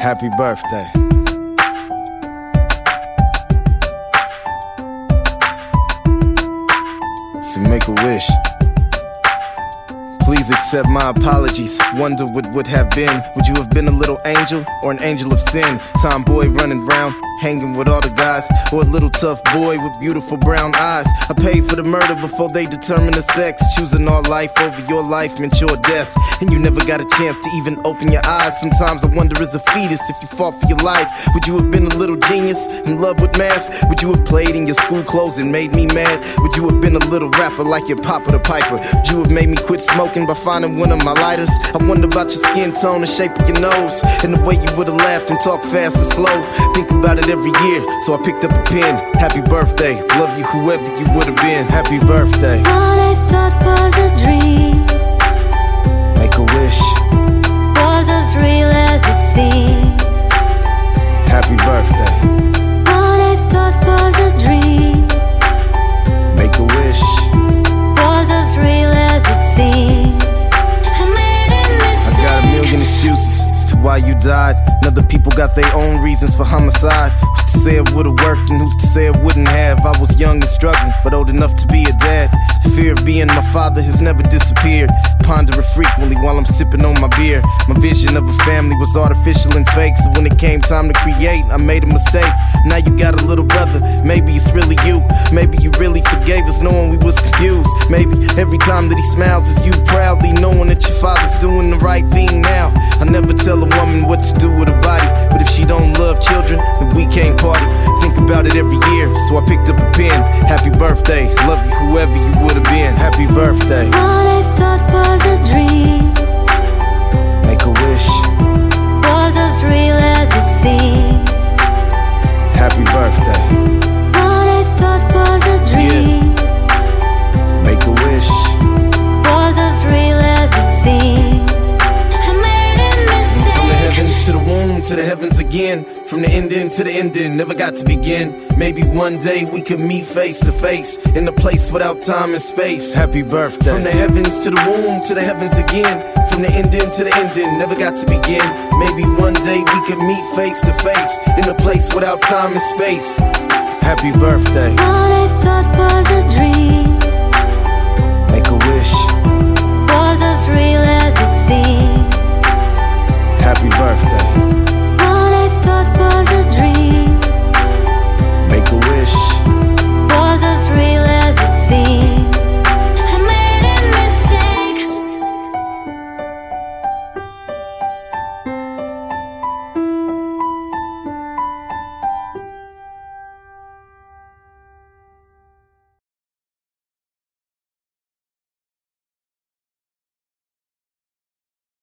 Happy birthday. So make a wish. Please accept my apologies. Wonder what would have been. Would you have been a little angel or an angel of sin? Tomboy running round, hanging with all the guys, or a little tough boy with beautiful brown eyes. I paid for the murder before they determined the sex. Choosing our life over your life meant your death, and you never got a chance to even open your eyes. Sometimes I wonder, as a fetus, if you fought for your life, would you have been a little genius in love with math? Would you have played in your school clothes and made me mad? Would you have been a little rapper like your Papa the Piper? Would you have made me quit smoking by finding one of my lighters? I wonder about your skin tone, the shape of your nose, and the way you would have laughed and talked fast or slow. Think about it every year, so I picked up a pen. Happy birthday, love you whoever you would have been. Happy birthday, What I thought was a dream make a wish. was as real as it seemed. Happy birthday, What I thought was a dream make a wish. was as real as it seemed. I made a I got a million excuses as to why you died. And other people got their own reasons for homicide. Who's to say it would've worked and who's to say it wouldn't have? I was young and struggling, but old enough to be a dad. Fear of being my father has never disappeared. Ponder it frequently while I'm sipping on my beer. My vision of a family was artificial and fake, so when it came time to create, I made a mistake. Now you got a little brother, maybe it's really you. Maybe you really forgave us knowing we was confused. Maybe every time that he smiles is you proudly knowing that your father's doing the right thing now. I never tell a woman what to do with her body, but if she don't love children, then we can't party. Think about it every year, so I picked up a pen. Happy birthday, love you whoever you would have been. Happy birthday, What I thought was a dream to the womb to the heavens again. From the ending to the ending, never got to begin. Maybe one day we could meet face to face in a place without time and space. Happy birthday. From the heavens to the womb to the heavens again. From the ending to the ending, never got to begin. Maybe one day we could meet face to face in a place without time and space. Happy birthday. What